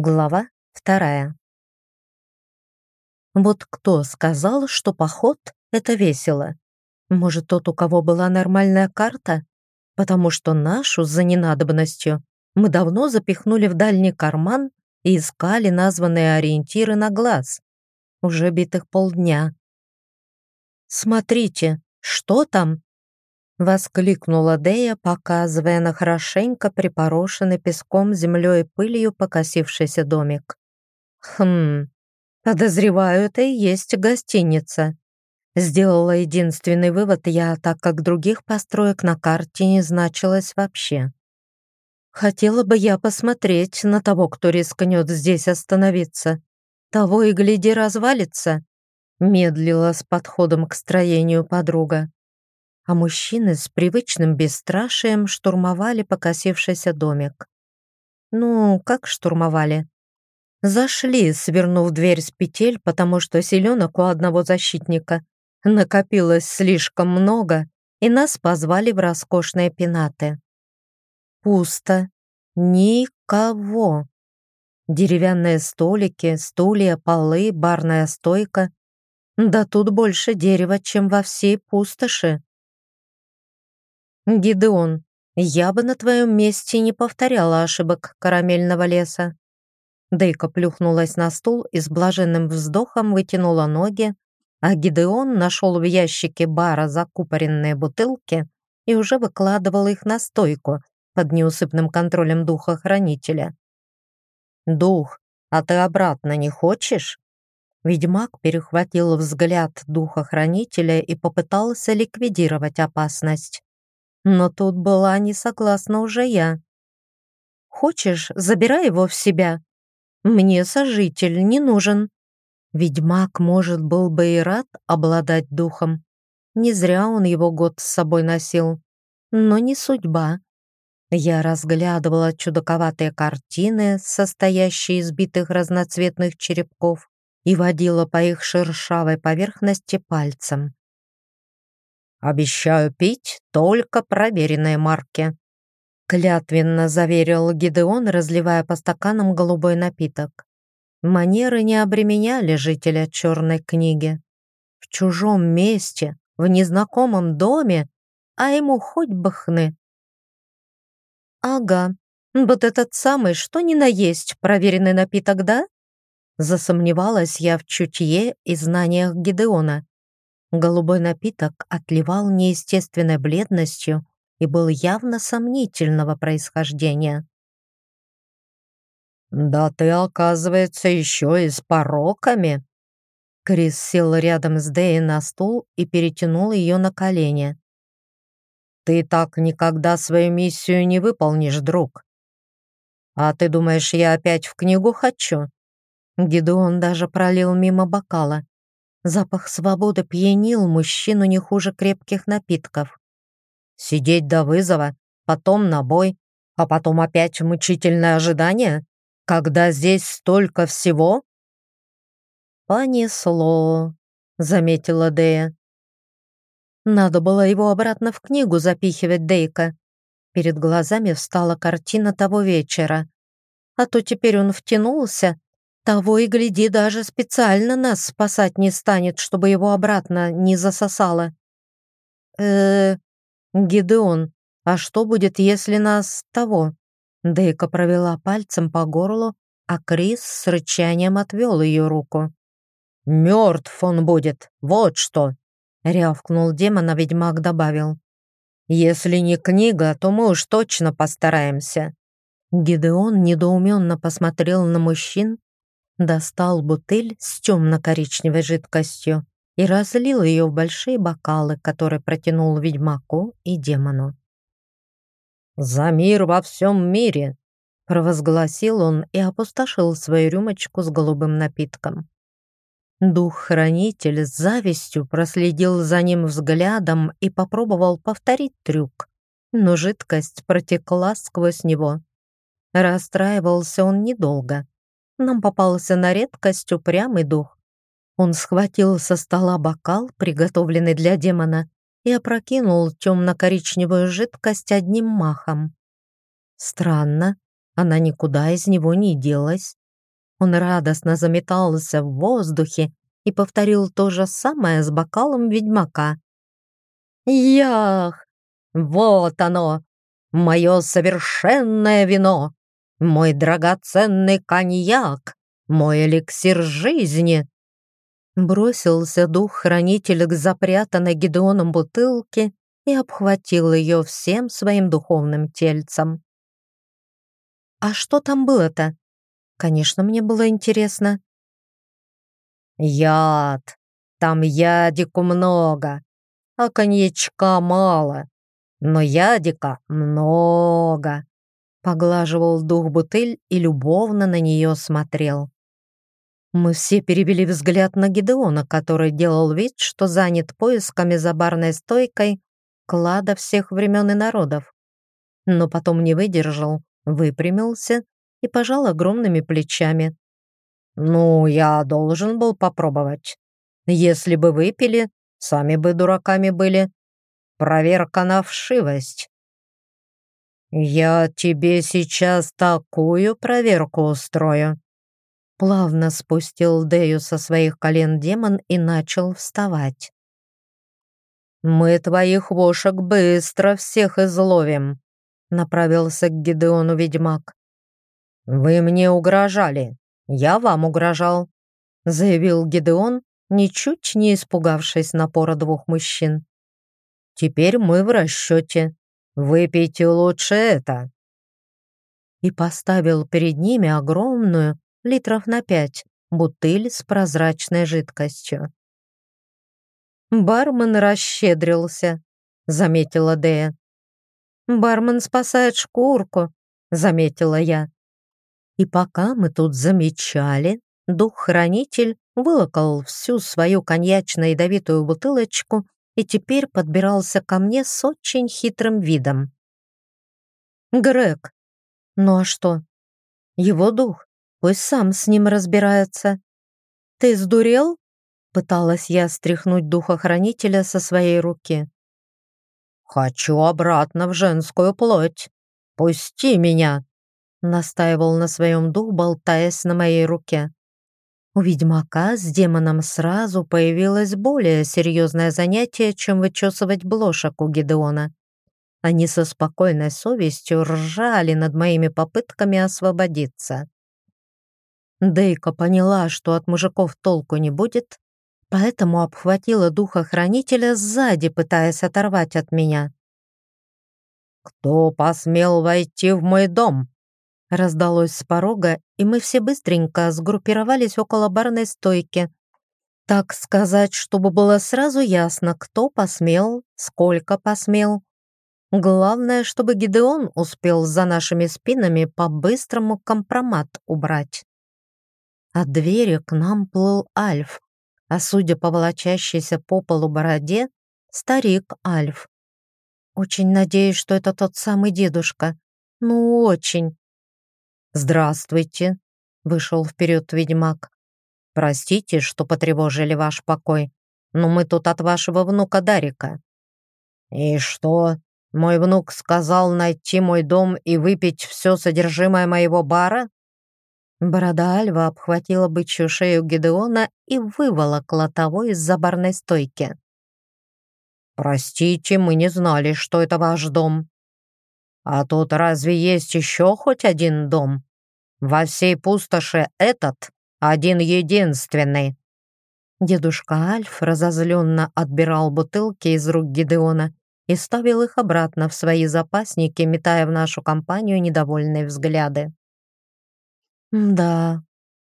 Глава вторая. Вот кто сказал, что поход — это весело? Может, тот, у кого была нормальная карта? Потому что нашу, за ненадобностью, мы давно запихнули в дальний карман и искали названные ориентиры на глаз. Уже битых полдня. «Смотрите, что там?» Воскликнула Дея, показывая на хорошенько припорошенный песком, землей и пылью покосившийся домик. «Хм, подозреваю, это и есть гостиница». Сделала единственный вывод я, так как других построек на карте не значилось вообще. Хотела бы я посмотреть на того, кто рискнет здесь остановиться. Того и гляди развалится. Медлила с подходом к строению подруга а мужчины с привычным бесстрашием штурмовали покосившийся домик. Ну, как штурмовали? Зашли, свернув дверь с петель, потому что селенок у одного защитника накопилось слишком много, и нас позвали в роскошные пенаты. Пусто. Никого. Деревянные столики, стулья, полы, барная стойка. Да тут больше дерева, чем во всей пустоши. «Гидеон, я бы на твоем месте не повторяла ошибок карамельного леса». Дейка плюхнулась на стул и с блаженным вздохом вытянула ноги, а Гидеон нашел в ящике бара закупоренные бутылки и уже выкладывал их на стойку под неусыпным контролем духа-хранителя. «Дух, а ты обратно не хочешь?» Ведьмак перехватил взгляд духа-хранителя и попытался ликвидировать опасность. Но тут была не согласна уже я. «Хочешь, забирай его в себя. Мне сожитель не нужен». Ведьмак, может, был бы и рад обладать духом. Не зря он его год с собой носил. Но не судьба. Я разглядывала чудаковатые картины, состоящие из битых разноцветных черепков, и водила по их шершавой поверхности пальцем. «Обещаю пить только проверенные марки», клятвенно заверил Гидеон, разливая по стаканам голубой напиток. Манеры не обременяли жителя черной книги. В чужом месте, в незнакомом доме, а ему хоть бы хны. «Ага, вот этот самый, что ни на есть, проверенный напиток, да?» Засомневалась я в чутье и знаниях Гидеона. Голубой напиток отливал неестественной бледностью и был явно сомнительного происхождения. «Да ты, оказывается, еще и с пороками!» Крис сел рядом с Дэй на стул и перетянул ее на колени. «Ты так никогда свою миссию не выполнишь, друг. А ты думаешь, я опять в книгу хочу?» Гидеон даже пролил мимо бокала. Запах свободы пьянил мужчину не хуже крепких напитков. Сидеть до вызова, потом на бой, а потом опять мучительное ожидание, когда здесь столько всего? «Понесло», — заметила Дея. Надо было его обратно в книгу запихивать, Дейка. Перед глазами встала картина того вечера. А то теперь он втянулся того и гляди, даже специально нас спасать не станет, чтобы его обратно не засосало. э Гидеон, а что будет, если нас того?» Дейка провела пальцем по горлу, а Крис с рычанием отвел ее руку. «Мертв он будет, вот что!» — рявкнул демон, а ведьмак добавил. «Если не книга, то мы уж точно постараемся». Гидеон недоуменно посмотрел на мужчин, достал бутыль с темно-коричневой жидкостью и разлил ее в большие бокалы, которые протянул ведьмаку и демону. «За мир во всем мире!» — провозгласил он и опустошил свою рюмочку с голубым напитком. Дух-хранитель с завистью проследил за ним взглядом и попробовал повторить трюк, но жидкость протекла сквозь него. Расстраивался он недолго нам попался на редкость упрямый дух. Он схватил со стола бокал, приготовленный для демона, и опрокинул темно-коричневую жидкость одним махом. Странно, она никуда из него не делась, Он радостно заметался в воздухе и повторил то же самое с бокалом ведьмака. «Ях! Вот оно! Мое совершенное вино! Мой драгоценный коньяк! Мой эликсир жизни!» Бросился дух-хранитель к запрятанной Гедеоном бутылке и обхватил ее всем своим духовным тельцем. «А что там было-то?» Конечно, мне было интересно. «Яд! Там ядику много, а коньячка мало, но ядика много!» Поглаживал дух бутыль и любовно на нее смотрел. Мы все перевели взгляд на Гидеона, который делал вид, что занят поисками за барной стойкой клада всех времен и народов. Но потом не выдержал, выпрямился и пожал огромными плечами. «Ну, я должен был попробовать. Если бы выпили, сами бы дураками были. Проверка на вшивость». «Я тебе сейчас такую проверку устрою». Плавно спустил Дею со своих колен демон и начал вставать. «Мы твоих вошек быстро всех изловим», — направился к Гидеону ведьмак. «Вы мне угрожали, я вам угрожал», — заявил Гидеон, ничуть не испугавшись напора двух мужчин. «Теперь мы в расчете. Выпейте лучше это». И поставил перед ними огромную, литров на пять, бутыль с прозрачной жидкостью. «Бармен расщедрился», — заметила Дея. «Бармен спасает шкурку», — заметила я. И пока мы тут замечали, дух-хранитель вылокал всю свою коньячно-ядовитую бутылочку и теперь подбирался ко мне с очень хитрым видом. «Грег, ну а что? Его дух, пусть сам с ним разбирается. Ты сдурел?» Пыталась я стряхнуть духохранителя со своей руки. «Хочу обратно в женскую плоть. Пусти меня!» Настаивал на своем дух, болтаясь на моей руке. У ведьмака с демоном сразу появилось более серьезное занятие, чем вычесывать блошек у Гедеона. Они со спокойной совестью ржали над моими попытками освободиться. Дейка поняла, что от мужиков толку не будет, поэтому обхватила духа-хранителя сзади, пытаясь оторвать от меня. «Кто посмел войти в мой дом?» Раздалось с порога, и мы все быстренько сгруппировались около барной стойки. Так сказать, чтобы было сразу ясно, кто посмел, сколько посмел. Главное, чтобы Гидеон успел за нашими спинами по-быстрому компромат убрать. От двери к нам плыл Альф, а судя по волочащейся по полу бороде, старик Альф. Очень надеюсь, что это тот самый дедушка. Ну, очень. «Здравствуйте», — вышел вперед ведьмак. «Простите, что потревожили ваш покой, но мы тут от вашего внука Дарика». «И что? Мой внук сказал найти мой дом и выпить все содержимое моего бара?» Борода Альва обхватила бычью шею Гедеона и выволокла того из-за барной стойки. «Простите, мы не знали, что это ваш дом. А тут разве есть еще хоть один дом? Во всей пустоши этот один единственный». Дедушка Альф разозленно отбирал бутылки из рук Гидеона и ставил их обратно в свои запасники, метая в нашу компанию недовольные взгляды. «Да,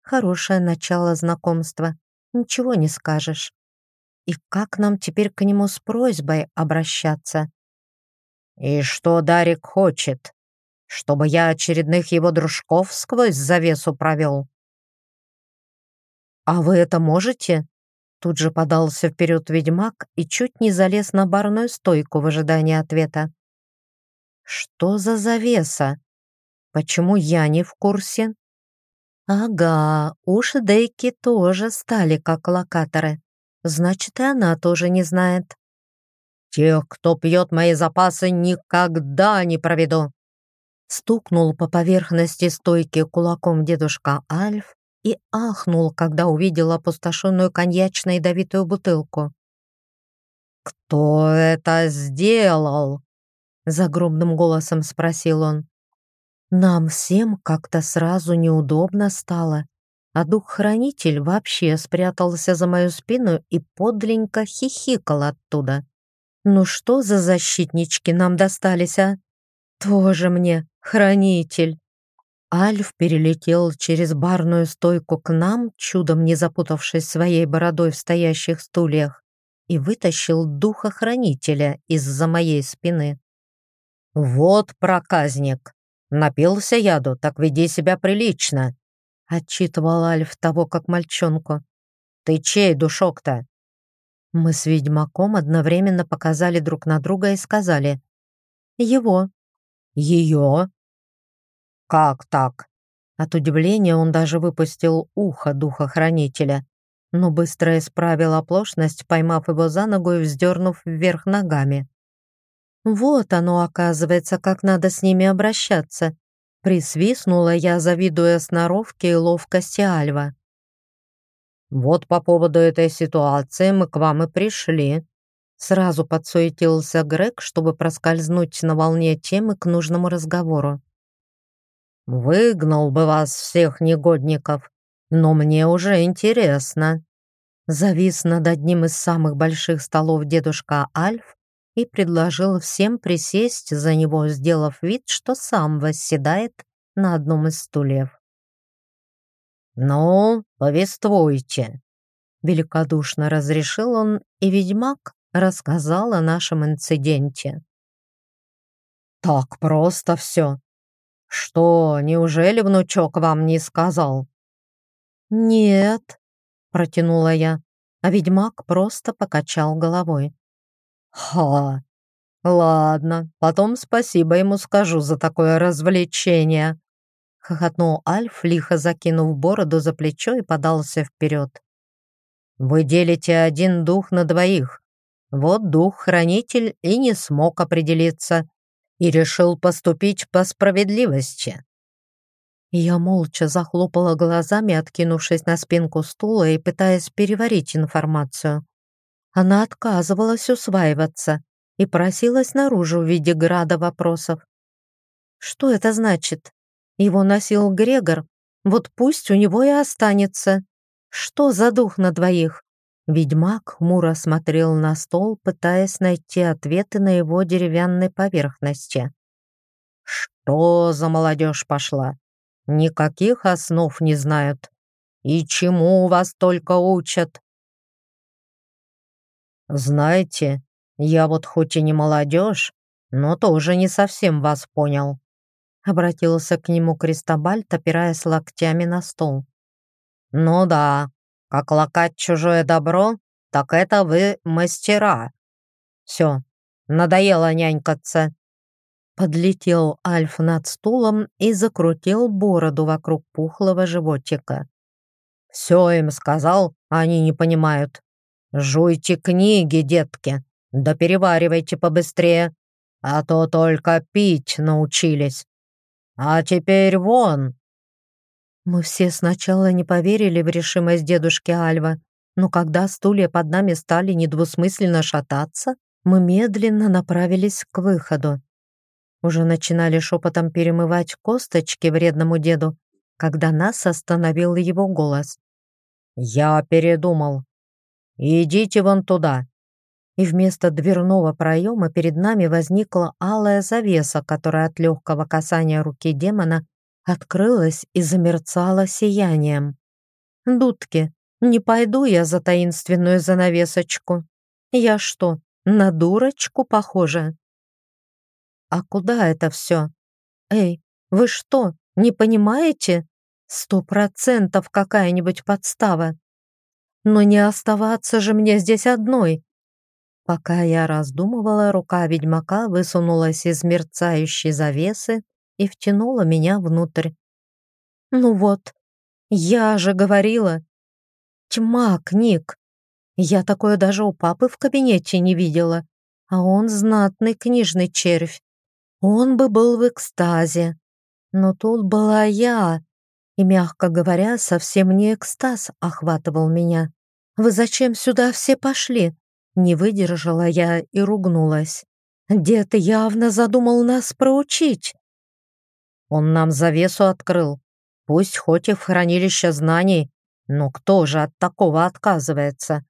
хорошее начало знакомства, ничего не скажешь. И как нам теперь к нему с просьбой обращаться?» «И что Дарик хочет? Чтобы я очередных его дружков сквозь завесу провел?» «А вы это можете?» Тут же подался вперед ведьмак и чуть не залез на барную стойку в ожидании ответа. «Что за завеса? Почему я не в курсе?» «Ага, уши Дейки тоже стали как локаторы. Значит, и она тоже не знает. «Тех, кто пьет мои запасы, никогда не проведу!» Стукнул по поверхности стойки кулаком дедушка Альф, и ахнул, когда увидел опустошенную коньячно ядовитую бутылку. «Кто это сделал?» Загробным голосом спросил он. Нам всем как-то сразу неудобно стало, а дух-хранитель вообще спрятался за мою спину и подленько хихикал оттуда. Ну что за защитнички нам достались, а? Тоже мне хранитель. Альф перелетел через барную стойку к нам, чудом не запутавшись своей бородой в стоящих стульях, и вытащил духа-хранителя из-за моей спины. «Вот проказник! Напился яду, так веди себя прилично!» Отчитывал Альф того, как мальчонку. «Ты чей душок-то?» Мы с ведьмаком одновременно показали друг на друга и сказали «Его». «Ее?» «Как так?» От удивления он даже выпустил ухо духа-хранителя, но быстро исправил оплошность, поймав его за ногу и вздернув вверх ногами. Вот оно, оказывается, как надо с ними обращаться. Присвистнула я, завидуя сноровке и ловкости Альва. «Вот по поводу этой ситуации мы к вам и пришли», Сразу подсуетился Грег, чтобы проскользнуть на волне темы к нужному разговору. «Выгнал бы вас всех негодников, но мне уже интересно». Завис над одним из самых больших столов дедушка Альф и предложил всем присесть за него, сделав вид, что сам восседает на одном из стульев. «Ну, повествуйте», — великодушно разрешил он, и ведьмак рассказал о нашем инциденте. «Так просто все. Что, неужели внучок вам не сказал?» «Нет», — протянула я, а ведьмак просто покачал головой. «Ха! Ладно, потом спасибо ему скажу за такое развлечение!» Хохотнул Альф, лихо закинув бороду за плечо и подался вперед. «Вы делите один дух на двоих. Вот дух-хранитель и не смог определиться, и решил поступить по справедливости». Я молча захлопала глазами, откинувшись на спинку стула и пытаясь переварить информацию. Она отказывалась усваиваться и просилась наружу в виде града вопросов. Что это значит? Его носил Грегор, вот пусть у него и останется. Что за дух на двоих? Ведьмак хмуро смотрел на стол, пытаясь найти ответы на его деревянной поверхности. «Что за молодежь пошла? Никаких основ не знают. И чему вас только учат?» «Знаете, я вот хоть и не молодежь, но тоже не совсем вас понял», обратился к нему Кристобальт, опираясь локтями на стол. «Ну да, как лакать чужое добро, так это вы мастера. Все, надоело нянькаться». Подлетел Альф над стулом и закрутил бороду вокруг пухлого животика. «Все им сказал, они не понимают. Жуйте книги, детки, да переваривайте побыстрее, а то только пить научились. А теперь вон!» Мы все сначала не поверили в решимость дедушки Альва, но когда стулья под нами стали недвусмысленно шататься, мы медленно направились к выходу. Уже начинали шепотом перемывать косточки вредному деду, когда нас остановил его голос. «Я передумал. «Идите вон туда!» И вместо дверного проема перед нами возникла алая завеса, которая от легкого касания руки демона открылась и замерцала сиянием. «Дудки, не пойду я за таинственную занавесочку. Я что, на дурочку похожа?» «А куда это все? Эй, вы что, не понимаете? Сто процентов какая-нибудь подстава. Но не оставаться же мне здесь одной. Пока я раздумывала, рука ведьмака высунулась из мерцающей завесы и втянула меня внутрь. Ну вот, я же говорила. Тьма книг. Я такое даже у папы в кабинете не видела. А он знатный книжный червь. Он бы был в экстазе. Но тут была я, И, мягко говоря, совсем не экстаз охватывал меня. «Вы зачем сюда все пошли?» Не выдержала я и ругнулась. Дед явно задумал нас проучить. Он нам завесу открыл. Пусть хоть и в хранилище знаний, но кто же от такого отказывается?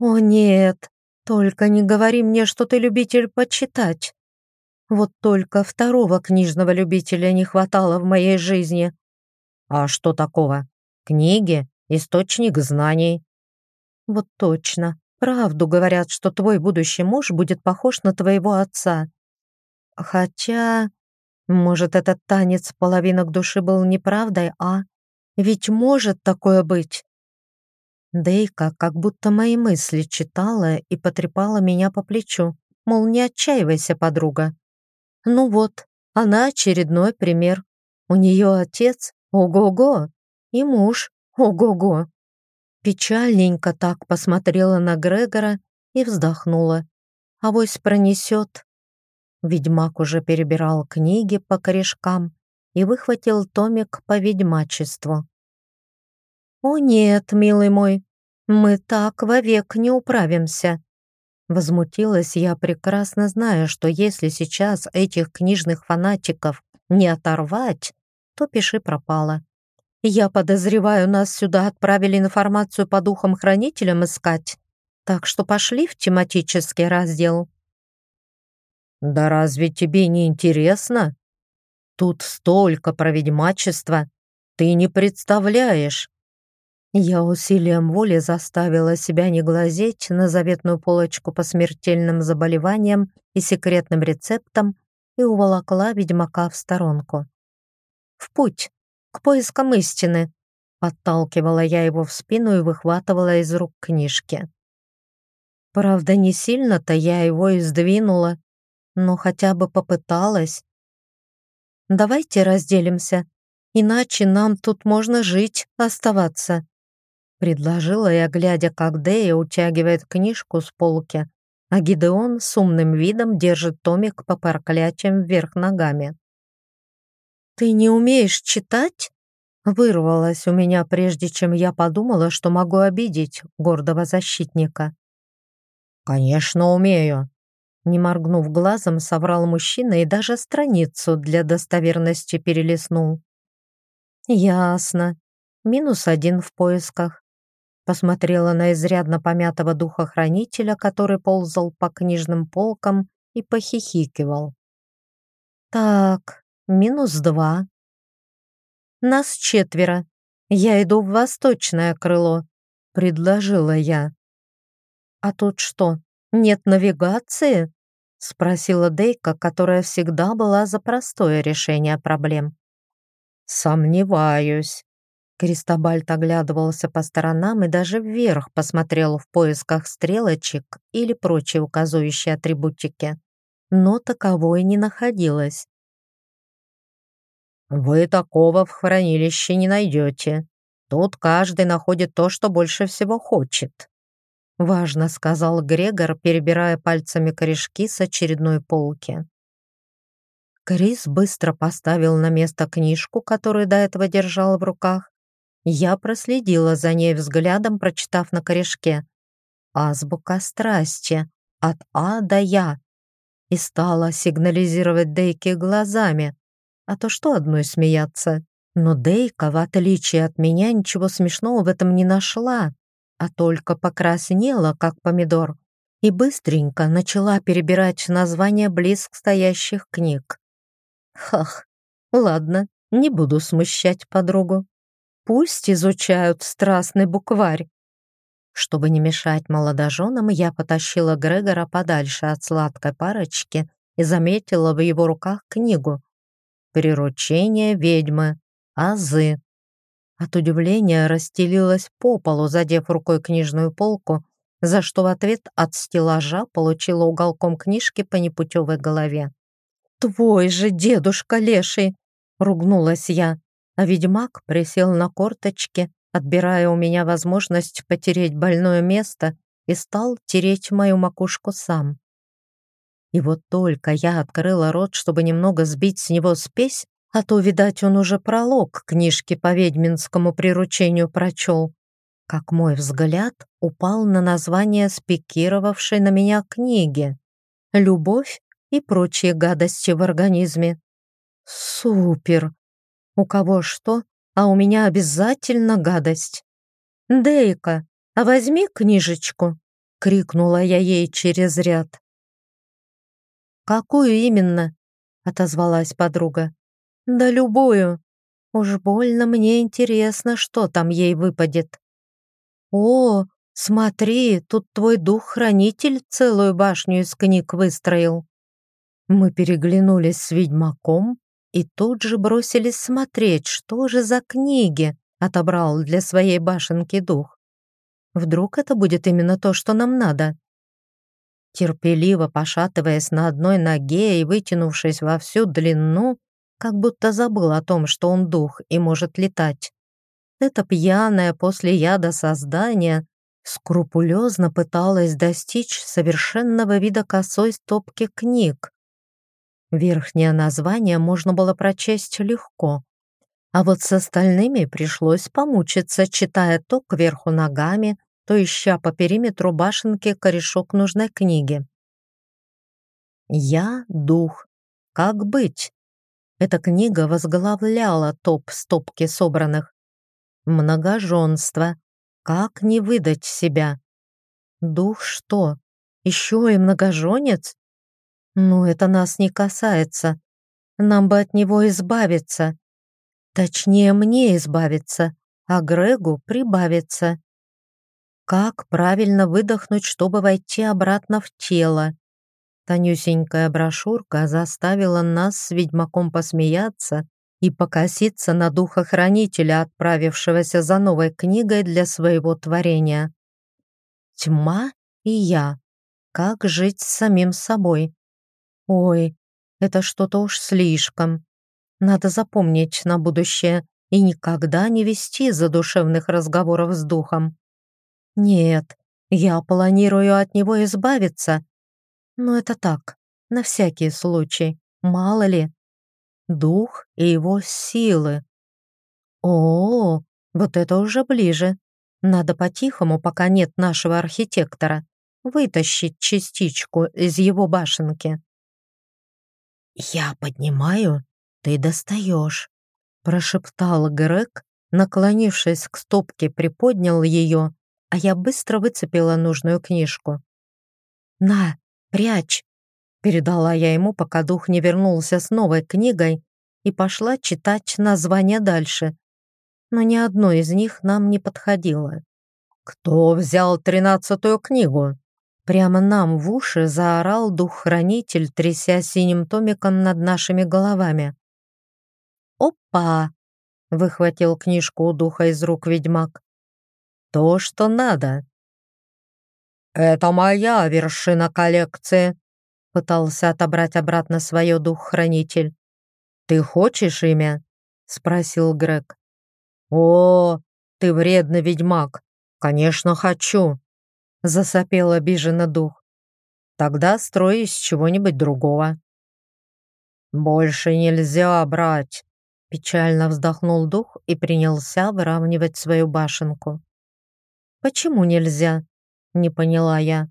О нет, только не говори мне, что ты любитель почитать. Вот только второго книжного любителя не хватало в моей жизни. А что такого? Книги — источник знаний. Вот точно. Правду говорят, что твой будущий муж будет похож на твоего отца. Хотя, может, этот танец половинок души был неправдой, а? Ведь может такое быть. Дейка как будто мои мысли читала и потрепала меня по плечу, мол, не отчаивайся, подруга. Ну вот, она очередной пример. У нее отец ого-го и муж ого-го. Печальненько так посмотрела на Грегора и вздохнула. Авось пронесет. Ведьмак уже перебирал книги по корешкам и выхватил томик по ведьмачеству. «О нет, милый мой, мы так вовек не управимся!» Возмутилась я, прекрасно зная, что если сейчас этих книжных фанатиков не оторвать, то пиши пропало. Я подозреваю, нас сюда отправили информацию по духам-хранителям искать, так что пошли в тематический раздел. «Да разве тебе не интересно? Тут столько про ведьмачество, ты не представляешь!» Я усилием воли заставила себя не глазеть на заветную полочку по смертельным заболеваниям и секретным рецептам и уволокла ведьмака в сторонку. «В путь, к поискам истины!» Подталкивала я его в спину и выхватывала из рук книжки. Правда, не сильно-то я его и сдвинула, но хотя бы попыталась. «Давайте разделимся, иначе нам тут можно жить, оставаться», Предложила я, глядя, как Дея утягивает книжку с полки, а Гидеон с умным видом держит томик по проклятиям вверх ногами. «Ты не умеешь читать?» Вырвалось у меня, прежде чем я подумала, что могу обидеть гордого защитника. «Конечно, умею», не моргнув глазом, соврал мужчина и даже страницу для достоверности перелистнул. «Ясно. Минус один в поисках посмотрела на изрядно помятого духохранителя, который ползал по книжным полкам и похихикивал. «Так, минус два. Нас четверо. Я иду в восточное крыло», — предложила я. «А тут что, нет навигации?» — спросила Дейка, которая всегда была за простое решение проблем. «Сомневаюсь», Кристобальт оглядывался по сторонам и даже вверх посмотрел в поисках стрелочек или прочей указывающей атрибутики, но таковой не находилось. «Вы такого в хранилище не найдете. Тут каждый находит то, что больше всего хочет», — важно сказал Грегор, перебирая пальцами корешки с очередной полки. Крис быстро поставил на место книжку, которую до этого держал в руках, я проследила за ней взглядом, прочитав на корешке «Азбука страсти. От А до Я» и стала сигнализировать Дейке глазами, а то что одной смеяться. Но Дейка, в отличие от меня, ничего смешного в этом не нашла, а только покраснела, как помидор, и быстренько начала перебирать названия близко стоящих книг. Хах, ладно, не буду смущать подругу. Пусть изучают страстный букварь. Чтобы не мешать молодоженам, я потащила Грегора подальше от сладкой парочки и заметила в его руках книгу «Приручение ведьмы. Азы». От удивления расстелилась по полу, задев рукой книжную полку, за что в ответ от стеллажа получила уголком книжки по непутевой голове. «Твой же дедушка леший!» — ругнулась я а ведьмак присел на корточки, отбирая у меня возможность потереть больное место и стал тереть мою макушку сам. И вот только я открыла рот, чтобы немного сбить с него спесь, А то, видать, он уже пролог книжки по ведьминскому приручению прочел. Как мой взгляд упал на название спикировавшей на меня книги «Любовь и прочие гадости в организме». Супер! У кого что, а у меня обязательно гадость. «Дейка, а возьми книжечку!» — крикнула я ей через ряд. «Какую именно?» — отозвалась подруга. «Да любую. Уж больно мне интересно, что там ей выпадет». «О, смотри, тут твой дух-хранитель целую башню из книг выстроил». Мы переглянулись с ведьмаком и тут же бросились смотреть, что же за книги отобрал для своей башенки дух. Вдруг это будет именно то, что нам надо? Терпеливо пошатываясь на одной ноге и вытянувшись во всю длину, как будто забыл о том, что он дух и может летать. Это пьяное после яда создание скрупулезно пыталось достичь совершенного вида косой стопки книг. Верхнее название можно было прочесть легко, а вот с остальными пришлось помучиться, читая то кверху ногами, то ища по периметру башенки корешок нужной книги. «Я — дух. Как быть?» Эта книга возглавляла топ стопки собранных. Многоженство. Как не выдать себя? Дух что? Еще и многоженец? Ну, это нас не касается. Нам бы от него избавиться. Точнее, мне избавиться, а Грегу прибавиться. Как правильно выдохнуть, чтобы войти обратно в тело? Тонюсенькая брошюрка заставила нас с ведьмаком посмеяться и покоситься на духохранителя, отправившегося за новой книгой для своего творения. Тьма и я. Как жить с самим собой? Ой, это что-то уж слишком. Надо запомнить на будущее и никогда не вести задушевных разговоров с духом. Нет, я планирую от него избавиться. Но это так, на всякий случай, мало ли. Дух и его силы. О, вот это уже ближе. Надо по-тихому, пока нет нашего архитектора, вытащить частичку из его башенки. «Я поднимаю, ты достаешь», — прошептал Грег, наклонившись к стопке, приподнял ее а я быстро выцепила нужную книжку. «На, прячь!» Передала я ему, пока дух не вернулся с новой книгой и пошла читать название дальше. Но ни одно из них нам не подходило. «Кто взял тринадцатую книгу?» Прямо нам в уши заорал дух-хранитель, тряся синим томиком над нашими головами. «Опа!» — выхватил книжку у духа из рук ведьмак то, что надо. «Это моя вершина коллекции», — пытался отобрать обратно свое дух-хранитель. «Ты хочешь имя?» — спросил Грег. «О, ты вредный ведьмак! Конечно, хочу!» — засопел обиженно дух. «Тогда строй из чего-нибудь другого». «Больше нельзя брать!» Печально вздохнул дух и принялся выравнивать свою башенку. «Почему нельзя?» — не поняла я.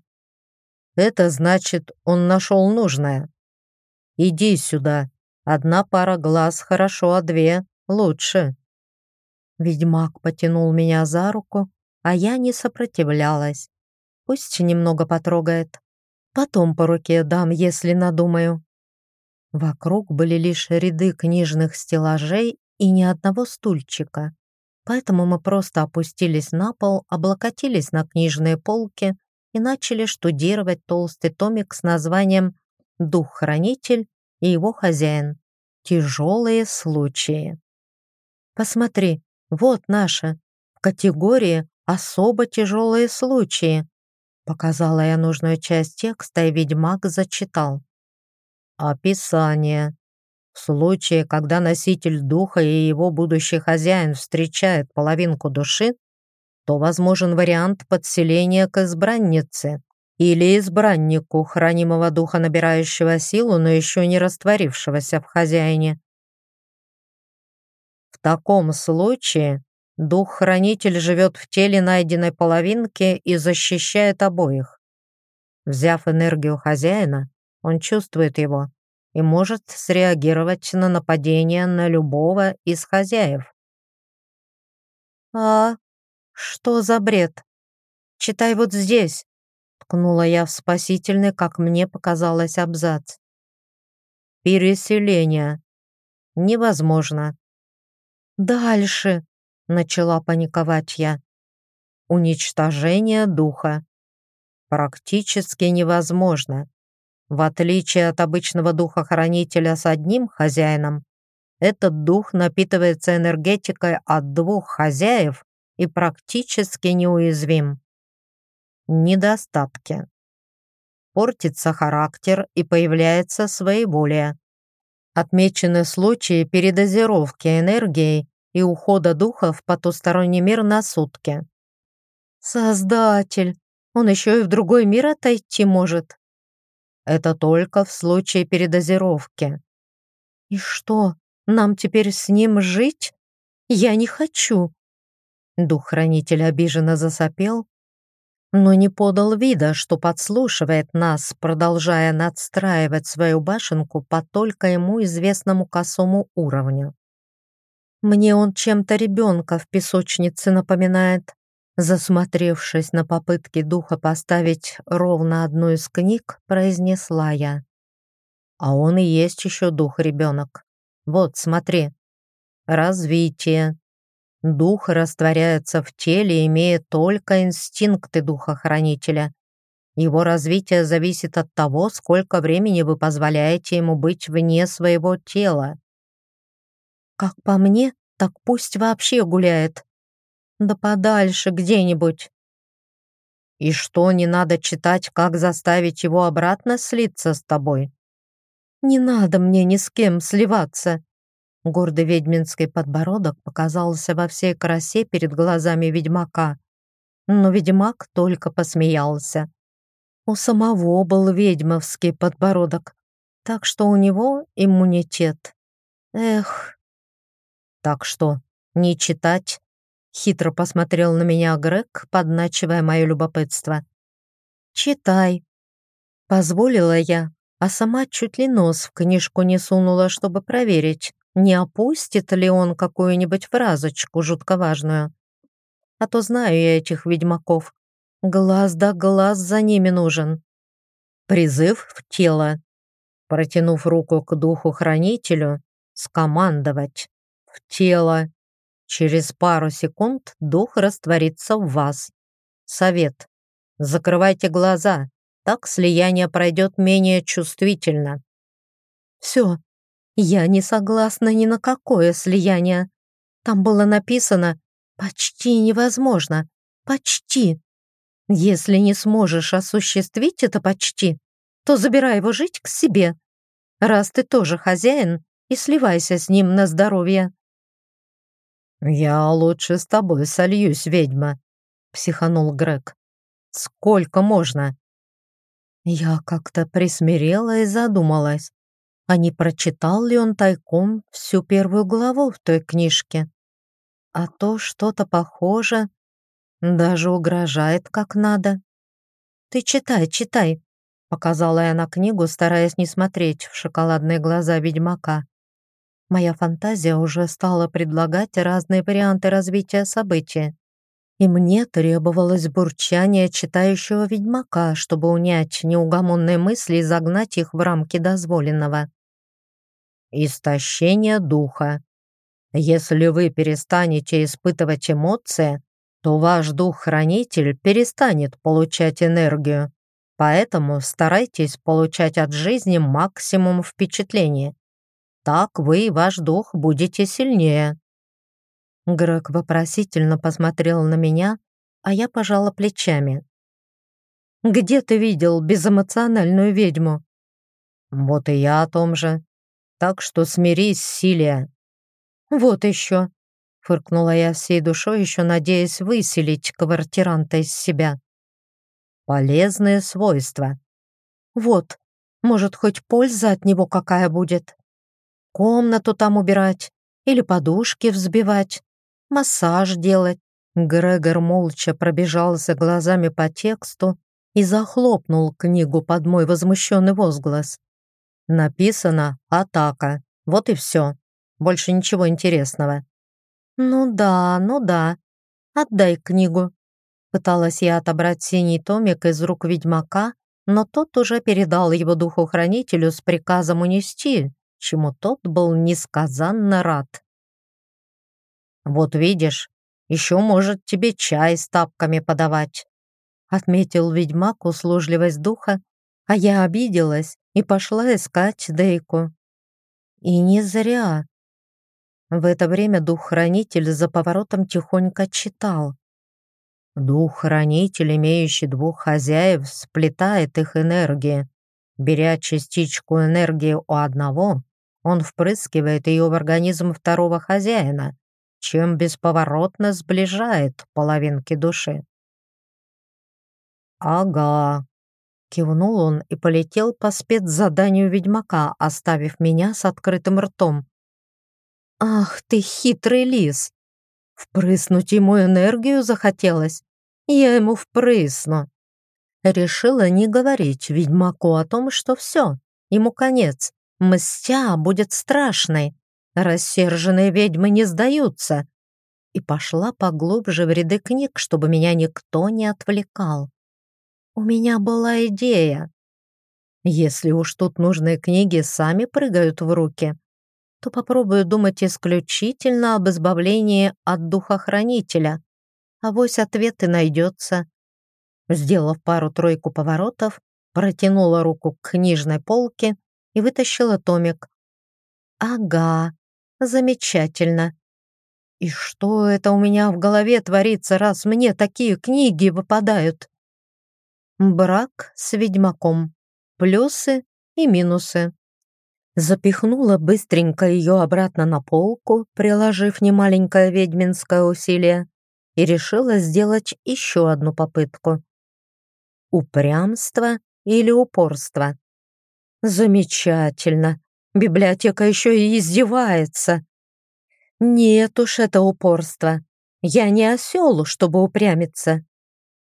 «Это значит, он нашел нужное. Иди сюда. Одна пара глаз хорошо, а две лучше». Ведьмак потянул меня за руку, а я не сопротивлялась. Пусть немного потрогает. Потом по руке дам, если надумаю. Вокруг были лишь ряды книжных стеллажей и ни одного стульчика. Поэтому мы просто опустились на пол, облокотились на книжные полки и начали штудировать толстый томик с названием «Дух-хранитель и его хозяин. Тяжелые случаи». Посмотри, вот наша, в категории «Особо тяжелые случаи». Показала я нужную часть текста, и ведьмак зачитал. Описание. В случае, когда носитель духа и его будущий хозяин встречают половинку души, то возможен вариант подселения к избраннице или избраннику хранимого духа, набирающего силу, но еще не растворившегося в хозяине. таком случае дух-хранитель живет в теле найденной половинки и защищает обоих. Взяв энергию хозяина, он чувствует его и может среагировать на нападение на любого из хозяев. «А что за бред? Читай вот здесь», — ткнула я в спасительный, как мне показалось, абзац. «Переселение. Невозможно». «Дальше», — начала паниковать я. «Уничтожение духа. Практически невозможно. В отличие от обычного духа-хранителя с одним хозяином, этот дух напитывается энергетикой от двух хозяев и практически неуязвим. Недостатки. Портится характер и появляется своеволие. Отмечены случаи передозировки энергией и ухода духа в потусторонний мир на сутки. «Создатель! Он еще и в другой мир отойти может!» Это только в случае передозировки. «И что, нам теперь с ним жить? Я не хочу!» Дух-хранитель обиженно засопел, но не подал вида, что подслушивает нас, продолжая надстраивать свою башенку по только ему известному косому уровню. «Мне он чем-то ребенка в песочнице напоминает», засмотревшись на попытки духа поставить ровно одну из книг, произнесла я. «А он и есть еще дух-ребенок. Вот, смотри. Развитие, Дух растворяется в теле, имея только инстинкты духа-хранителя. Его развитие зависит от того, сколько времени вы позволяете ему быть вне своего тела. Как по мне, так пусть вообще гуляет. Да подальше где-нибудь. И что, не надо читать, как заставить его обратно слиться с тобой? Не надо мне ни с кем сливаться. Гордый ведьминский подбородок показался во всей красе перед глазами ведьмака. Но ведьмак только посмеялся. У самого был ведьмовский подбородок, так что у него иммунитет. Эх. Так что, не читать? Хитро посмотрел на меня Грег, подначивая мое любопытство. «Читай», — позволила я, а сама чуть ли нос в книжку не сунула, чтобы проверить, не опустит ли он какую-нибудь фразочку жутковажную. А то знаю я этих ведьмаков. Глаз да глаз за ними нужен. Призыв в тело. Протянув руку к духу-хранителю, скомандовать. В тело. Через пару секунд дух растворится в вас. Совет. Закрывайте глаза, так слияние пройдет менее чувствительно. Все, я не согласна ни на какое слияние. Там было написано «почти невозможно». Почти. Если не сможешь осуществить это почти, то забирай его жить к себе. Раз ты тоже хозяин, и сливайся с ним на здоровье. «Я лучше с тобой сольюсь, ведьма», — психанул Грег. «Сколько можно?» Я как-то присмирела и задумалась а не прочитал ли он тайком всю первую главу в той книжке. А то что-то похоже, даже угрожает как надо. «Ты читай, читай», — показала я на книгу, стараясь не смотреть в шоколадные глаза ведьмака. Моя фантазия уже стала предлагать разные варианты развития событий. И мне требовалось бурчание читающего ведьмака, чтобы унять неугомонные мысли и загнать их в рамки дозволенного. Истощение духа. Если вы перестанете испытывать эмоции, то ваш дух-хранитель перестанет получать энергию. Поэтому старайтесь получать от жизни максимум впечатлений. Так вы и ваш дух будете сильнее. Грег вопросительно посмотрел на меня, а я пожала плечами. «Где ты видел безэмоциональную ведьму?» «Вот и я о том же. Так что смирись, Силия». «Вот еще», — фыркнула я всей душой, еще надеясь выселить квартиранта из себя. «Полезные свойства». «Вот, может, хоть польза от него какая будет? Комнату там убирать или подушки взбивать, массаж делать. Грегор молча пробежался глазами по тексту и захлопнул книгу под мой возмущенный возглас. Написано «Атака». Вот и все. Больше ничего интересного. «Ну да, ну да. Отдай книгу». Пыталась я отобрать синий томик из рук ведьмака, но тот уже передал его духу-хранителю с приказом унести, чему тот был несказанно рад. «Вот видишь, еще может тебе чай с тапками подавать», отметил ведьмак услужливость духа, а я обиделась и пошла искать Дейку. И не зря. В это время дух-хранитель за поворотом тихонько читал. Дух-хранитель, имеющий двух хозяев, сплетает их энергии. Беря частичку энергии у одного, он впрыскивает ее в организм второго хозяина, чем бесповоротно сближает половинки души. «Ага», — кивнул он и полетел по спецзаданию ведьмака, оставив меня с открытым ртом. «Ах ты хитрый лис! Впрыснуть ему энергию захотелось? Я ему впрысну!» Решила не говорить ведьмаку о том, что все, ему конец. Мстя будет страшной. Рассерженные ведьмы не сдаются. И пошла поглубже в ряды книг, чтобы меня никто не отвлекал. У меня была идея. Если уж тут нужные книги сами прыгают в руки, то попробую думать исключительно об избавлении от духохранителя. Авось ответ и найдется. Сделав пару-тройку поворотов, протянула руку к книжной полке и вытащила томик. Ага, замечательно. И что это у меня в голове творится, раз мне такие книги выпадают? Брак с ведьмаком. Плюсы и минусы. Запихнула быстренько ее обратно на полку, приложив немаленькое ведьминское усилие, и решила сделать еще одну попытку. Упрямство или упорство? Замечательно. Библиотека еще и издевается. Нет уж, это упорство. Я не осел, чтобы упрямиться.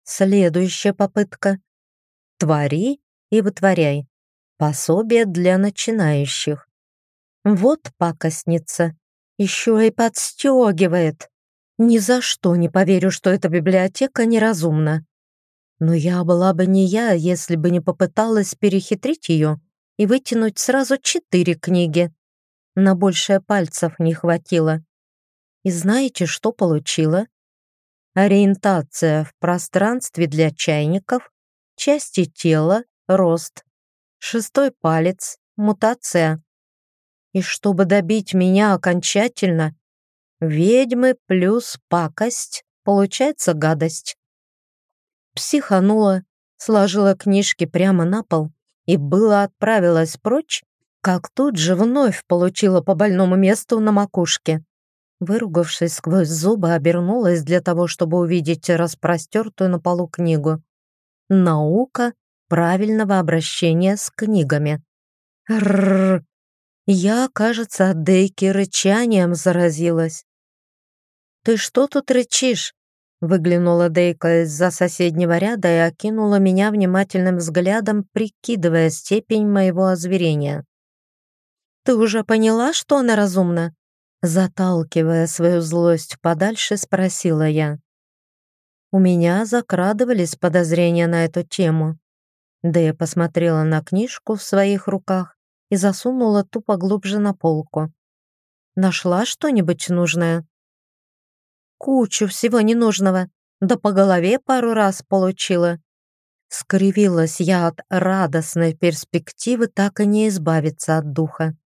Следующая попытка. Твори и вытворяй. Пособие для начинающих. Вот пакостница. Еще и подстегивает. Ни за что не поверю, что эта библиотека неразумна. Но я была бы не я, если бы не попыталась перехитрить ее и вытянуть сразу четыре книги. На большее пальцев не хватило. И знаете, что получила? ориентация в пространстве для чайников, части тела, рост, шестой палец, мутация. И чтобы добить меня окончательно, ведьмы плюс пакость, получается гадость. Психанула, сложила книжки прямо на пол и было отправилась прочь, как тут же вновь получила по больному месту на макушке. Выругавшись сквозь зубы, обернулась для того, чтобы увидеть распростертую на полу книгу. «Наука правильного обращения с книгами». Рррр. Я, кажется, от Дейки рычанием заразилась. «Ты что тут рычишь?» Выглянула Дейка из-за соседнего ряда и окинула меня внимательным взглядом, прикидывая степень моего озверения. «Ты уже поняла, что она разумна?» Заталкивая свою злость подальше, спросила я. У меня закрадывались подозрения на эту тему. Да я посмотрела на книжку в своих руках и засунула ту поглубже на полку. Нашла что-нибудь нужное? Кучу всего ненужного, да по голове пару раз получила. Скривилась я от радостной перспективы так и не избавиться от духа.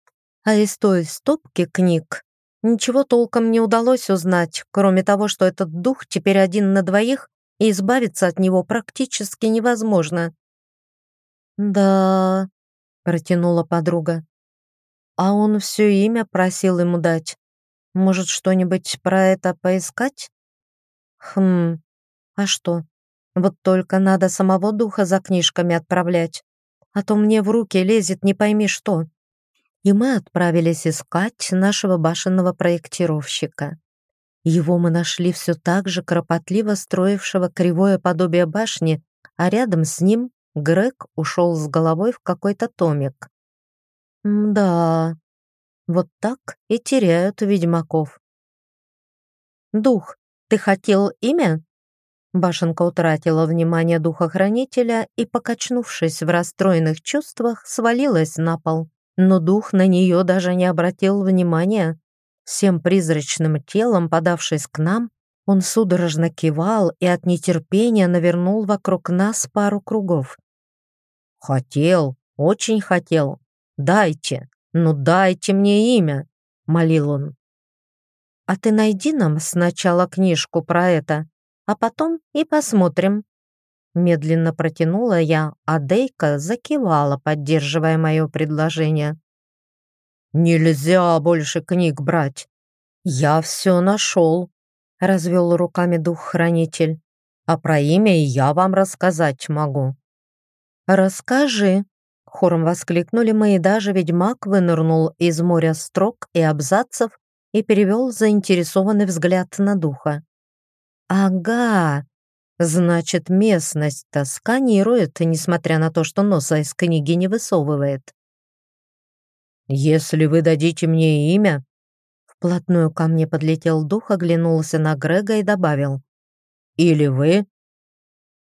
А из той стопки книг Ничего толком не удалось узнать, кроме того, что этот дух теперь один на двоих, и избавиться от него практически невозможно. «Да», — протянула подруга. «А он все имя просил ему дать. Может, что-нибудь про это поискать?» «Хм, а что? Вот только надо самого духа за книжками отправлять, а то мне в руки лезет не пойми что. и мы отправились искать нашего башенного проектировщика. Его мы нашли все так же кропотливо строившего кривое подобие башни, а рядом с ним Грег ушел с головой в какой-то томик. Да, вот так и теряют ведьмаков. «Дух, ты хотел имя?» Башенка утратила внимание духохранителя и, покачнувшись в расстроенных чувствах, свалилась на пол. Но дух на нее даже не обратил внимания. Всем призрачным телом, подавшись к нам, он судорожно кивал и от нетерпения навернул вокруг нас пару кругов. «Хотел, очень хотел. Дайте, ну дайте мне имя», — молил он. «А ты найди нам сначала книжку про это, а потом и посмотрим». Медленно протянула я, а Дейка закивала, поддерживая мое предложение. «Нельзя больше книг брать. Я все нашел», — развел руками дух-хранитель. «А про имя я вам рассказать могу». «Расскажи», — хором воскликнули мы, и даже ведьмак вынырнул из моря строк и абзацев и перевел заинтересованный взгляд на духа. «Ага, значит, местность-то сканирует, несмотря на то, что носа из книги не высовывает». «Если вы дадите мне имя...» Вплотную ко мне подлетел дух, оглянулся на Грега и добавил. «Или вы?»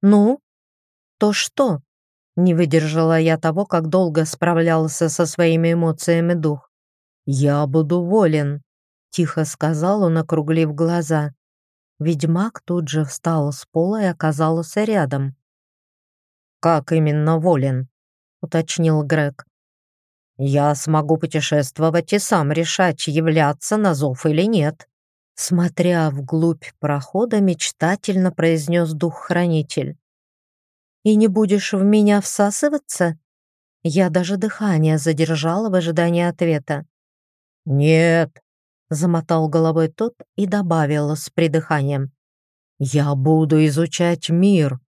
«Ну, то что?» Не выдержала я того, как долго справлялся со своими эмоциями дух. «Я буду волен», — тихо сказал он, округлив глаза. Ведьмак тут же встал с пола и оказался рядом. «Как именно волен?» — уточнил Грег. Я смогу путешествовать и сам решать, являться на зов или нет. Смотря вглубь прохода, мечтательно произнес дух-хранитель. «И не будешь в меня всасываться?» Я даже дыхание задержала в ожидании ответа. «Нет», — замотал головой тот и добавил с придыханием. «Я буду изучать мир».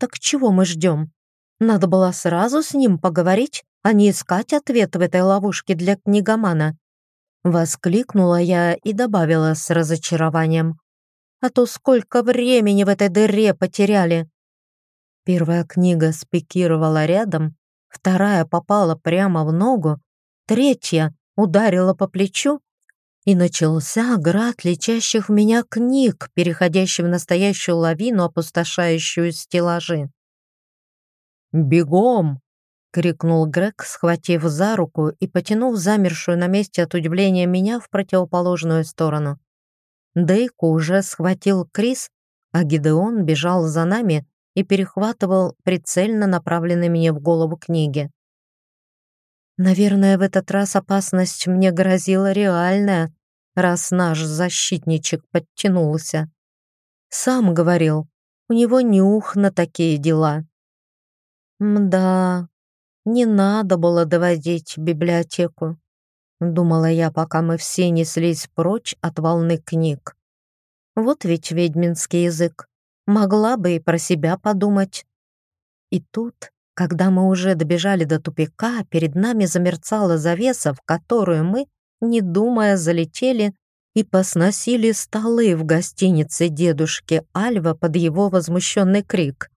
«Так чего мы ждем? Надо было сразу с ним поговорить а не искать ответ в этой ловушке для книгомана. Воскликнула я и добавила с разочарованием. А то сколько времени в этой дыре потеряли. Первая книга спикировала рядом, вторая попала прямо в ногу, третья ударила по плечу, и начался град летящих в меня книг, переходящий в настоящую лавину, опустошающую стеллажи. «Бегом!» крикнул Грег, схватив за руку и потянув замершую на месте от удивления меня в противоположную сторону. Дейку уже схватил Крис, а Гидеон бежал за нами и перехватывал прицельно направленные мне в голову книги. Наверное, в этот раз опасность мне грозила реальная, раз наш защитничек подтянулся. Сам говорил, у него нюх на такие дела. Мда, не надо было доводить библиотеку, думала я, пока мы все неслись прочь от волны книг. Вот ведь ведьминский язык. Могла бы и про себя подумать. И тут, когда мы уже добежали до тупика, перед нами замерцала завеса, в которую мы, не думая, залетели и посносили столы в гостинице дедушки Альва под его возмущенный крик.